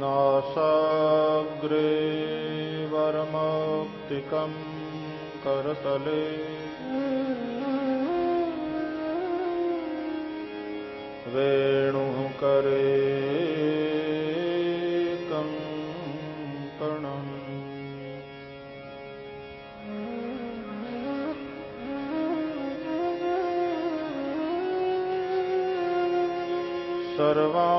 नासाग्रे वरमौक्तिकम् करतले वेणुः सर्वाङ्गे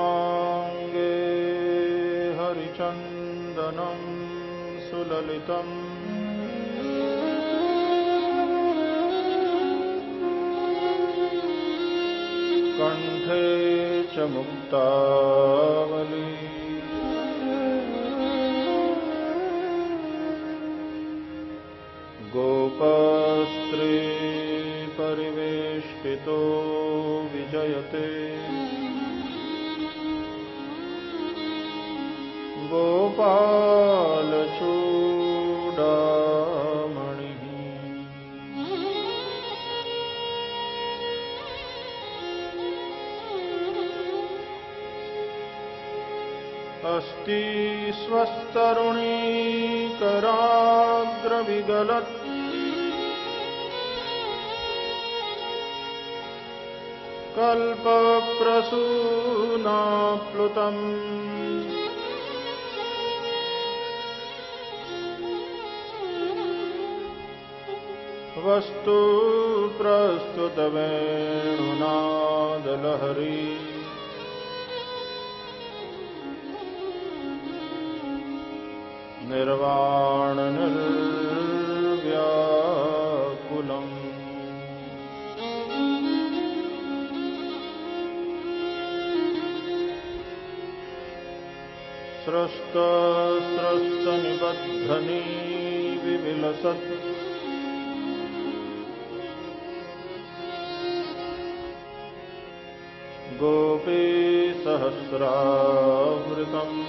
कण्ठे च मुक्ता। कल्पप्रसूनाप्लुतम् वस्तु प्रस्तुतवेणुनादलहरी निर्वाणनिर्व्याकुलम् श्रत्रस्तनिबद्धनि विलसत् गोपी सहस्रावृतम्।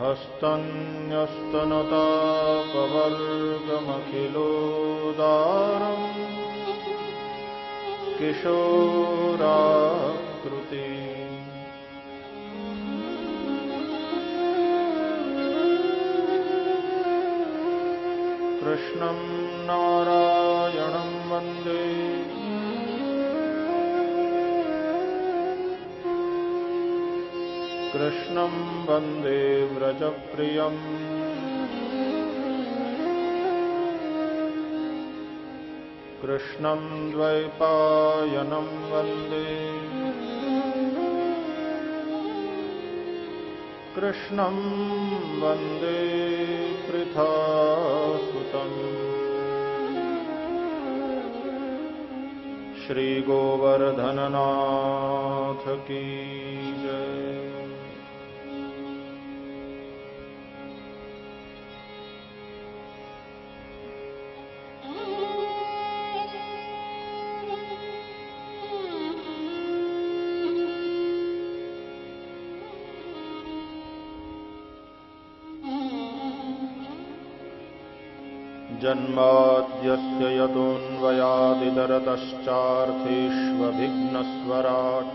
हस्तन्यस्तनतापवर्गमखिलोदा किशोराकृति। कृष्णं नारायणं वन्दे। कृष्णं वन्दे व्रजप्रियम् कृष्णं द्वैपायनं वंदे। कृष्णं वंदे पृथासुतम् श्रीगोवर्धननाथ की जय। जन्माद्यस्य यतोऽन्वयादितरतश्चार्थेष्वभिघ्नस्वराट्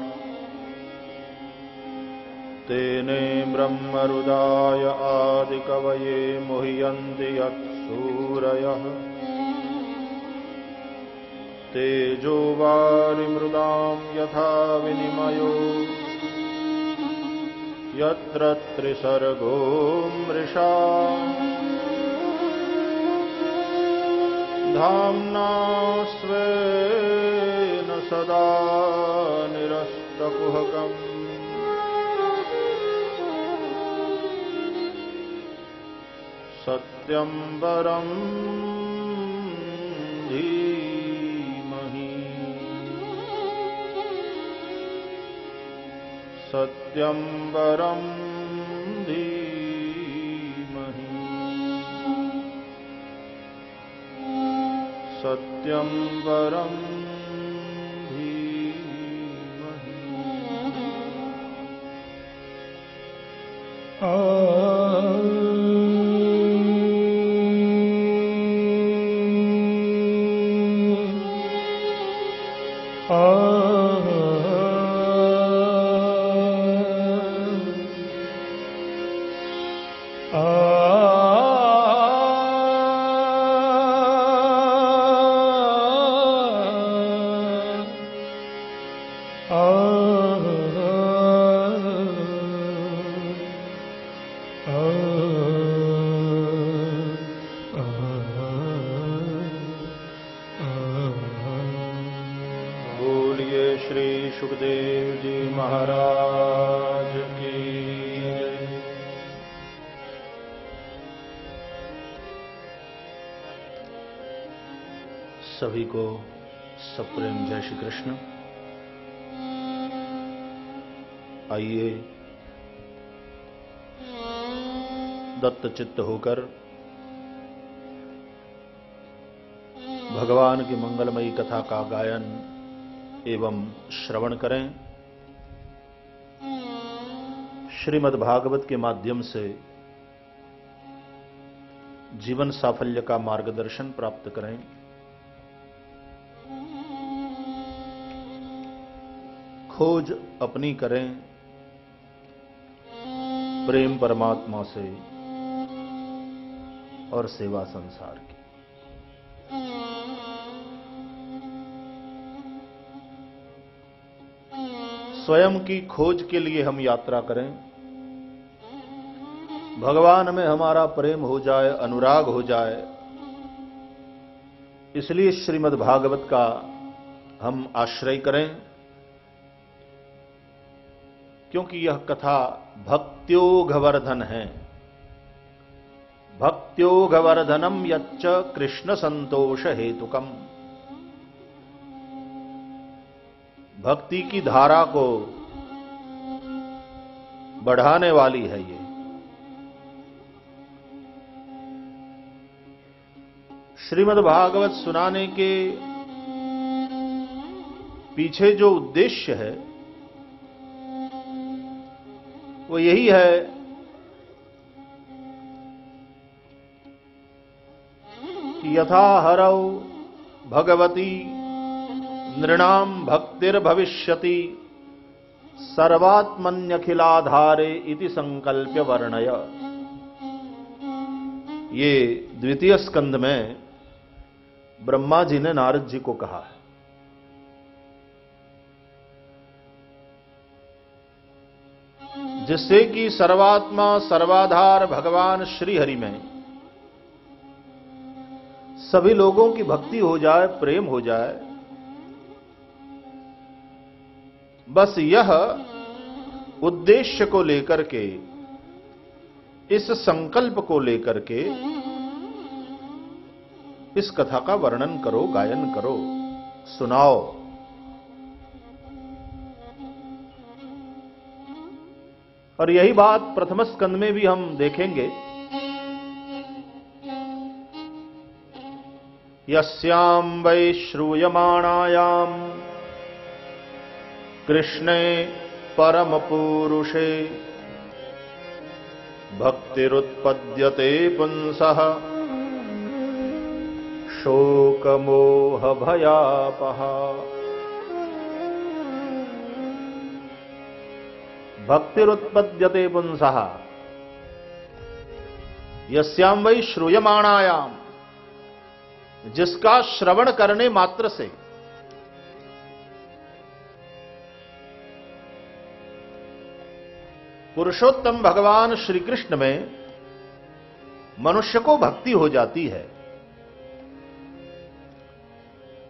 तेने ब्रह्मरुदाय आदिकवये मुह्यन्ति यत्सूरयः तेजो वारिमृदां यथा विनिमयो। यत्र त्रिसर्गो मृषा धाम्ना स्वेन सदा निरस्तकुहकम्। सत्यं वरं धीमहि। सत्यं वरं सत्यं वरं श्री सुखदेव जी महाराज की सभी को सप्रेम जय श्री कृष्ण। आइए। दत्त चित्त होकर भगवान की मंगलमयी कथा का गायन एवं श्रवण करें। श्रीमद् भागवत के माध्यम से जीवन साफल्य का मार्गदर्शन प्राप्त करें। खोज अपनी करें। प्रेम परमात्मा से और सेवा संसार की। स्वयं की खोज के लिए हम यात्रा करें। भगवान में हमारा प्रेम हो जाए, अनुराग हो जाए, इसलिए श्रीमद् भागवत का हम आश्रय करें, क्योंकि यह कथा भक्त्योघवर्धन है। भक्त्योघवर्धनम यच्च कृष्ण संतोष हेतुकम। भक्ति की धारा को बढ़ाने वाली है ये। श्रीमद् भागवत सुनाने के पीछे जो उद्देश्य है, वो यही है कि यथा हरौ भगवती नृणाम भक्तिर्भविष्यति सर्वात्मन्यखिलाधारे इति संकल्प्य वर्णय। ये द्वितीय स्कंद में ब्रह्मा जी ने नारद जी को कहा है। जिससे कि सर्वात्मा, सर्वाधार भगवान श्री हरि में सभी लोगों की भक्ति हो जाए, प्रेम हो जाए बस यह उद्देश्य को लेकर के, इस संकल्प को लेकर के, इस कथा का वर्णन करो, गायन करो, सुनाओ। और यही बात प्रथम स्कंद में भी हम देखेंगे। यस्याम वै श्रूयमाणायाम। कृष्णे परम पुरुषे भक्तिरुत्पद्यते पुंसः। शोकमोह भयापहा भक्तिरुत्पद्यते पुंसः। यस्याम वै श्रूयमाणायाम, जिसका श्रवण करने मात्र से। पुरुषोत्तम भगवान श्री कृष्ण में मनुष्य को भक्ति हो जाती है।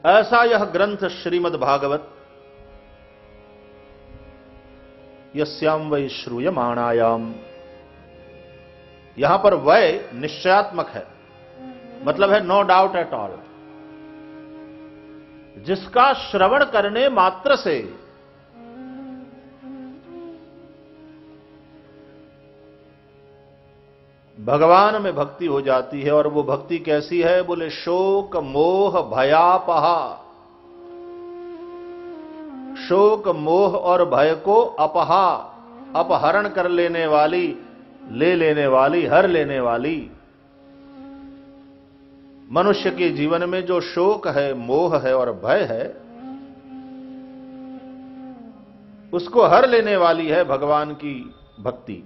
ऐसा यह ग्रंथ श्रीमद् भागवत यस्याम वै श्रूयमाणायाम। यहाँ पर वय निश्चयात्मक है। मतलब है नो डाउट एट ऑल जिसका श्रवण करने मात्र से भगवान में भक्ति हो जाती है और वो भक्ति कैसी है? बोले, शोक, मोह, भयापहा। शोक, मोह और भय को अपहा, अपहरण कर लेने वाली, ले लेने वाली, हर लेने वाली। मनुष्य के जीवन में जो शोक है, मोह है और भय है, उसको हर लेने वाली है भगवान की भक्ति।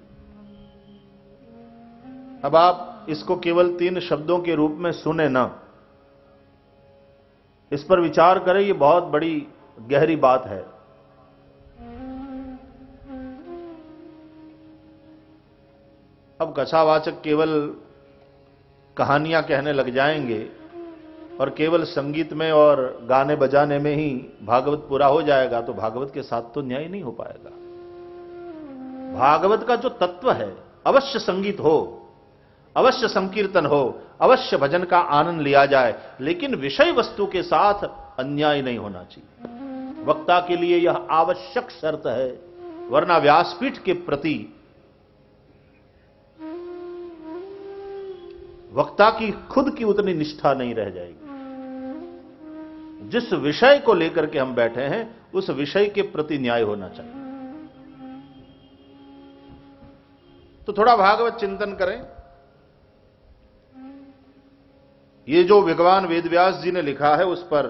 अब आप इसको केवल तीन शब्दों के रूप में सुने ना। इस पर विचार करें, ये बहुत बड़ी गहरी बात है। अब कथावाचक केवल कहानियाँ कहने लग जाएँगे और केवल संगीत में और गाने बजाने में ही भागवत पूरा हो जाएगा तो भागवत के साथ तो न्याय नहीं हो पाएगा। भागवत का जो तत्व है, अवश्य संगीत हो। अवश्य संकीर्तन हो, अवश्य भजन का आनंद लिया जाए, लेकिन विषय वस्तु के साथ अन्याय नहीं होना चाहिए। वक्ता के लिए यह आवश्यक शर्त है, वरना व्यासपीठ के प्रति वक्ता की खुद की उतनी निष्ठा नहीं रह जाएगी। जिस विषय को लेकर के हम बैठे हैं, उस विषय के प्रति न्याय होना चाहिए। तो थोड़ा भागवत चिंतन करें। ये जो भगवान वेदव्यास जी ने लिखा है, उस पर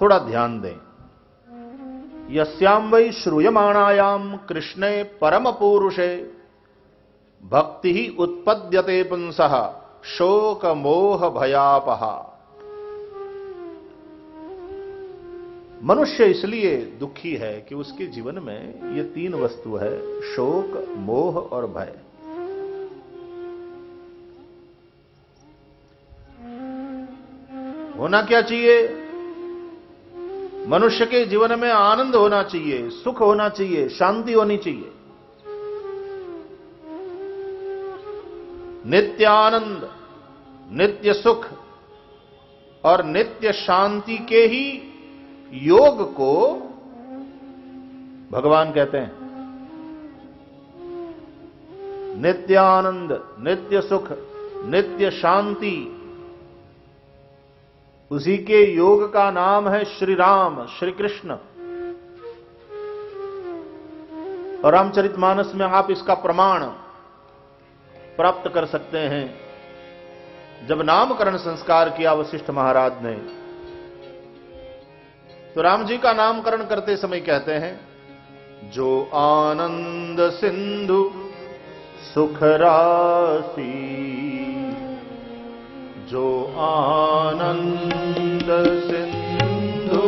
थोड़ा ध्यान दें। यस्याम वै श्रूयमाणायाम कृष्णे परम पुरुषे भक्ति ही उत्पद्यते पुंस शोक मोह भयापहा मनुष्य इसलिए दुखी है कि उसके जीवन में ये तीन वस्तु है, शोक, मोह और भय। होना क्या चाहिए? मनुष्य के जीवन में आनंद होना चाहिए, सुख होना चाहिए, शांति होनी चाहिए। नित्यानंद नित्य सुख और नित्य शांति के ही योग को भगवान कहते हैं। नित्यानंद नित्य सुख, नित्य शांति उसी के योग का नाम है श्री राम, श्री कृष्ण। और रामचरितमानस में आप इसका प्रमाण प्राप्त कर सकते हैं, जब नामकरण संस्कार किया वशिष्ठ महाराज ने। तो राम जी का नामकरण करते समय कहते हैं, जो आनंद सिंधु सुख राशि जो आनंद सिंधु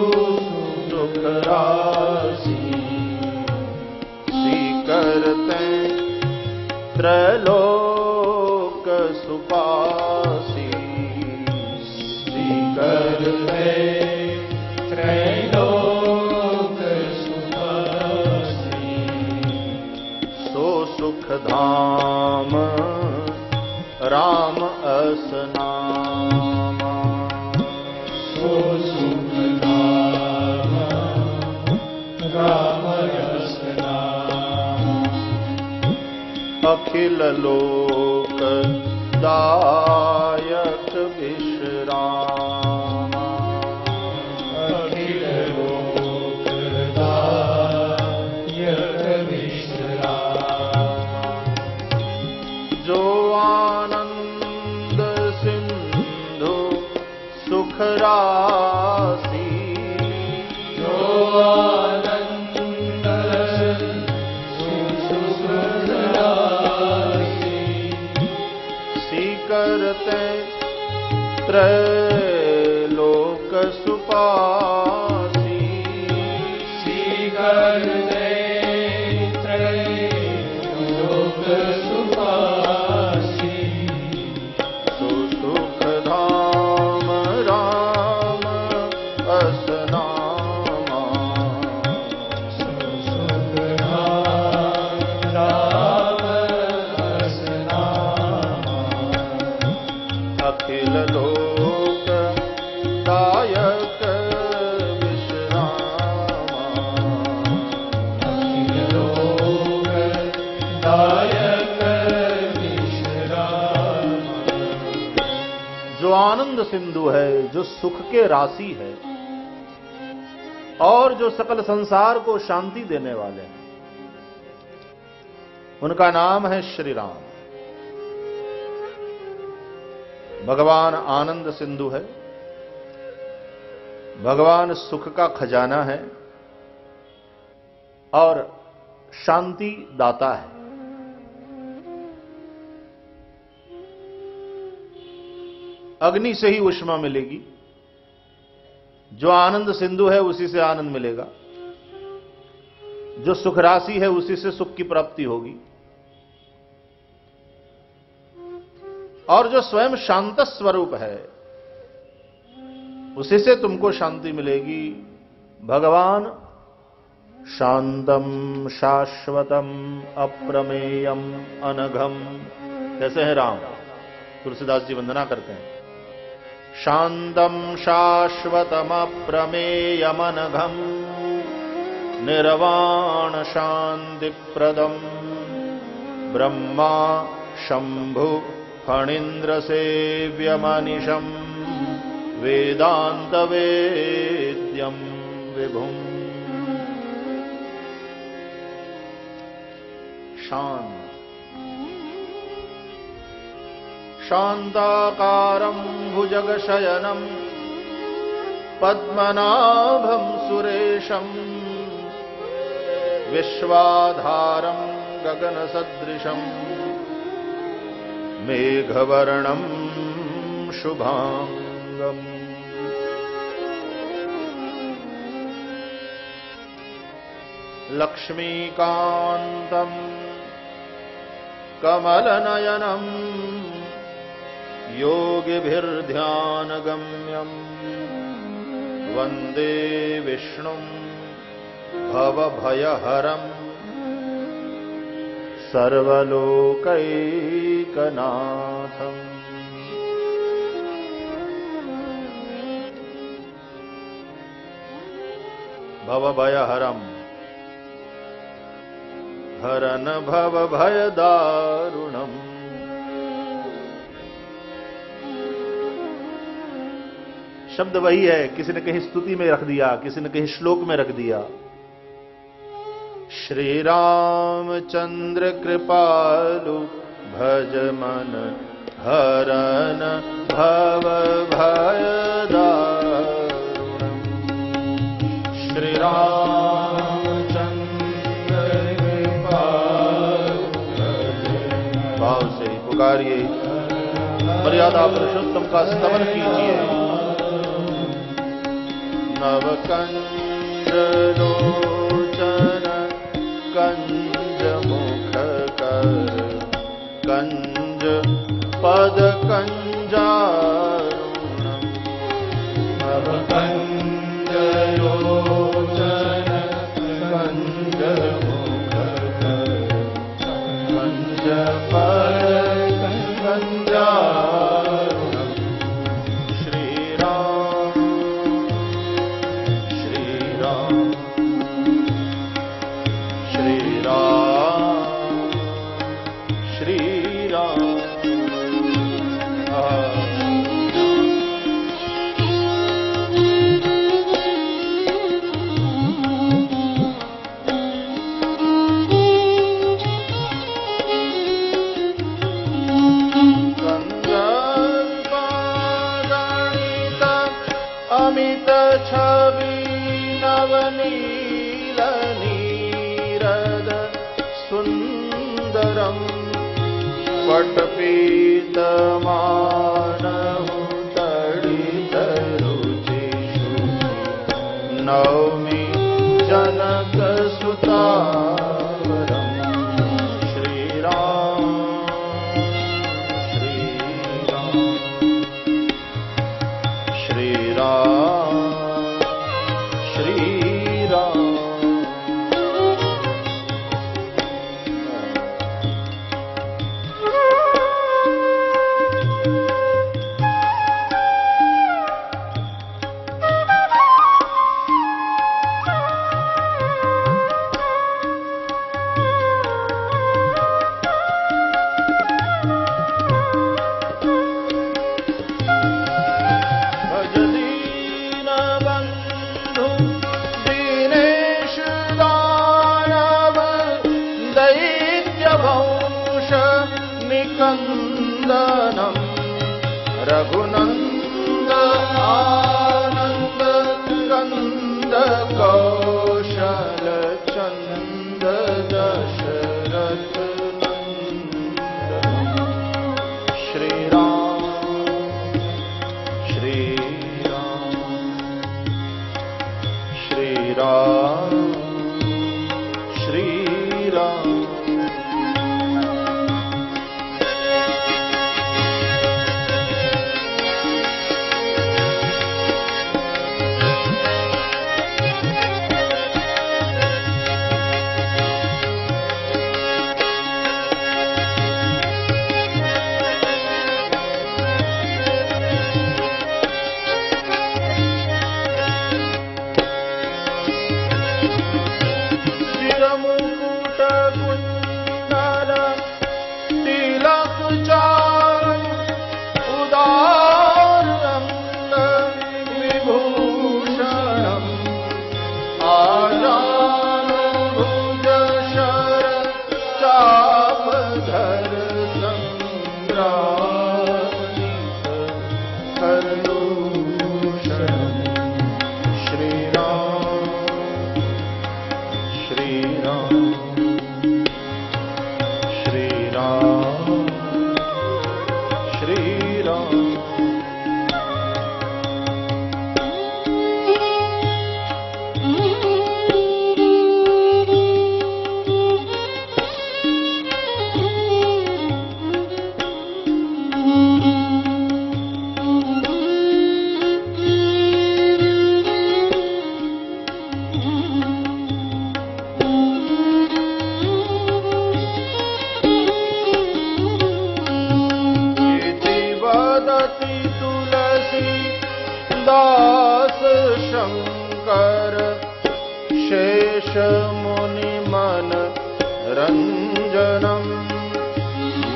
सुख राशि सी करते त्रलोक सुपासी। कर त्रैलोक सुपासी। सो सुख धाम राम असनाम अखिल लोक दायक सुख के राशि है और जो सकल संसार को शांति देने वाले हैं। उनका नाम है श्री राम भगवान आनंद सिंधु है। भगवान सुख का खजाना है और शांति दाता है। अग्नि से ही उष्मा मिलेगी। जो आनंद सिंधु है, उसी से आनंद मिलेगा। जो सुख राशि है, उसी से सुख की प्राप्ति होगी। और जो स्वयं शांत स्वरूप है, उसी से तुमको शांति मिलेगी। भगवान, शांतम, शाश्वतम, अप्रमेयम, अनघम, कैसे हैं राम? तुलसीदास जी वंदना करते हैं। शान्तम् शाश्वतमप्रमेयमनघम् निरवाणशान्तिप्रदम् ब्रह्मा शम्भु फणीन्द्रसेव्यमनिशम् वेदान्तवेद्यम् विभुम्। शान्ताकारम् भुजगशयनम् पद्मनाभं सुरेशम् विश्वाधारम् गगनसदृशम् मेघवर्णम् शुभाङ्गम्। लक्ष्मीकान्तम् कमलनयनम् योगिभिर्ध्यानगम्यम्। वन्दे विष्णुम् भवभयहरम्। सर्वलोकैकनाथम्। भवभयहरम्। हरन भवभयदारुणम् शब्द वही है, किसी ने कहीं स्तुति में रख दिया, किसी ने कहीं श्लोक में रख दिया। श्री राम चंद्र कृपालु भज मन हरन भव भयदारुणम् श्री रामचंद्र कृपालु भाव से पुकारिए। मर्यादा पुरुषोत्तम का स्तमन कीजिए। नवकंज लोचन कंज मुख कर कंज पद कंजारुणम नवकञ्जलोचन कञ्जमुखकर कंज पद ਜਗ ਸੁਤਾ रघु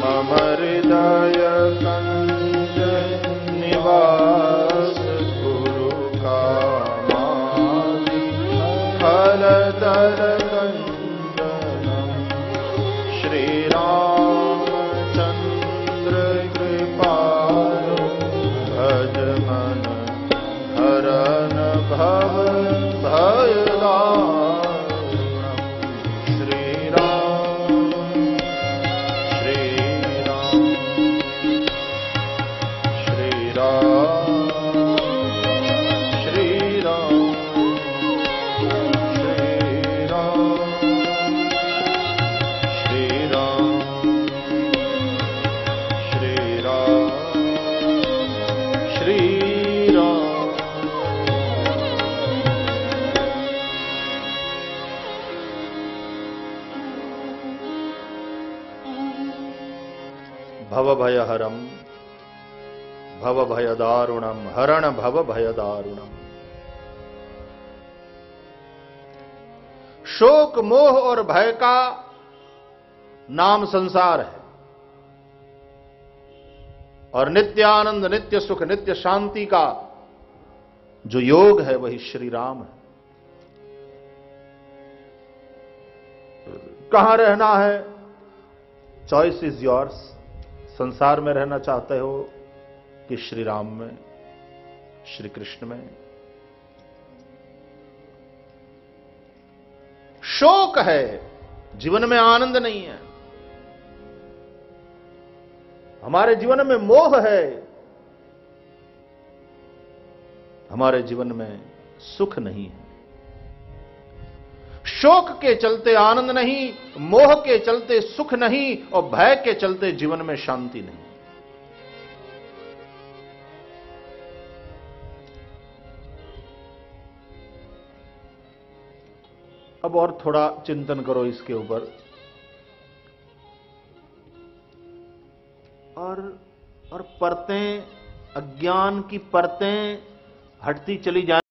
मम हृदय सञ्जय निवा भव भय हरम भव भय दारुणम हरण भव भय दारुणम शोक, मोह और भय का नाम संसार है। और नित्य आनंद नित्य सुख, नित्य शांति का जो योग है, वही श्री राम है। कहाँ रहना है? चॉइस इज़ योर्स संसार में रहना चाहते हो कि श्री राम में श्री कृष्ण में? शोक है। जीवन में आनंद नहीं है। हमारे जीवन में मोह है। हमारे जीवन में सुख नहीं है। शोक के चलते आनंद नहीं, मोह के चलते सुख नहीं और भय के चलते जीवन में शांति नहीं। अब और थोड़ा चिंतन करो इसके ऊपर। और और परतें, अज्ञान की परतें हटती चली जाए।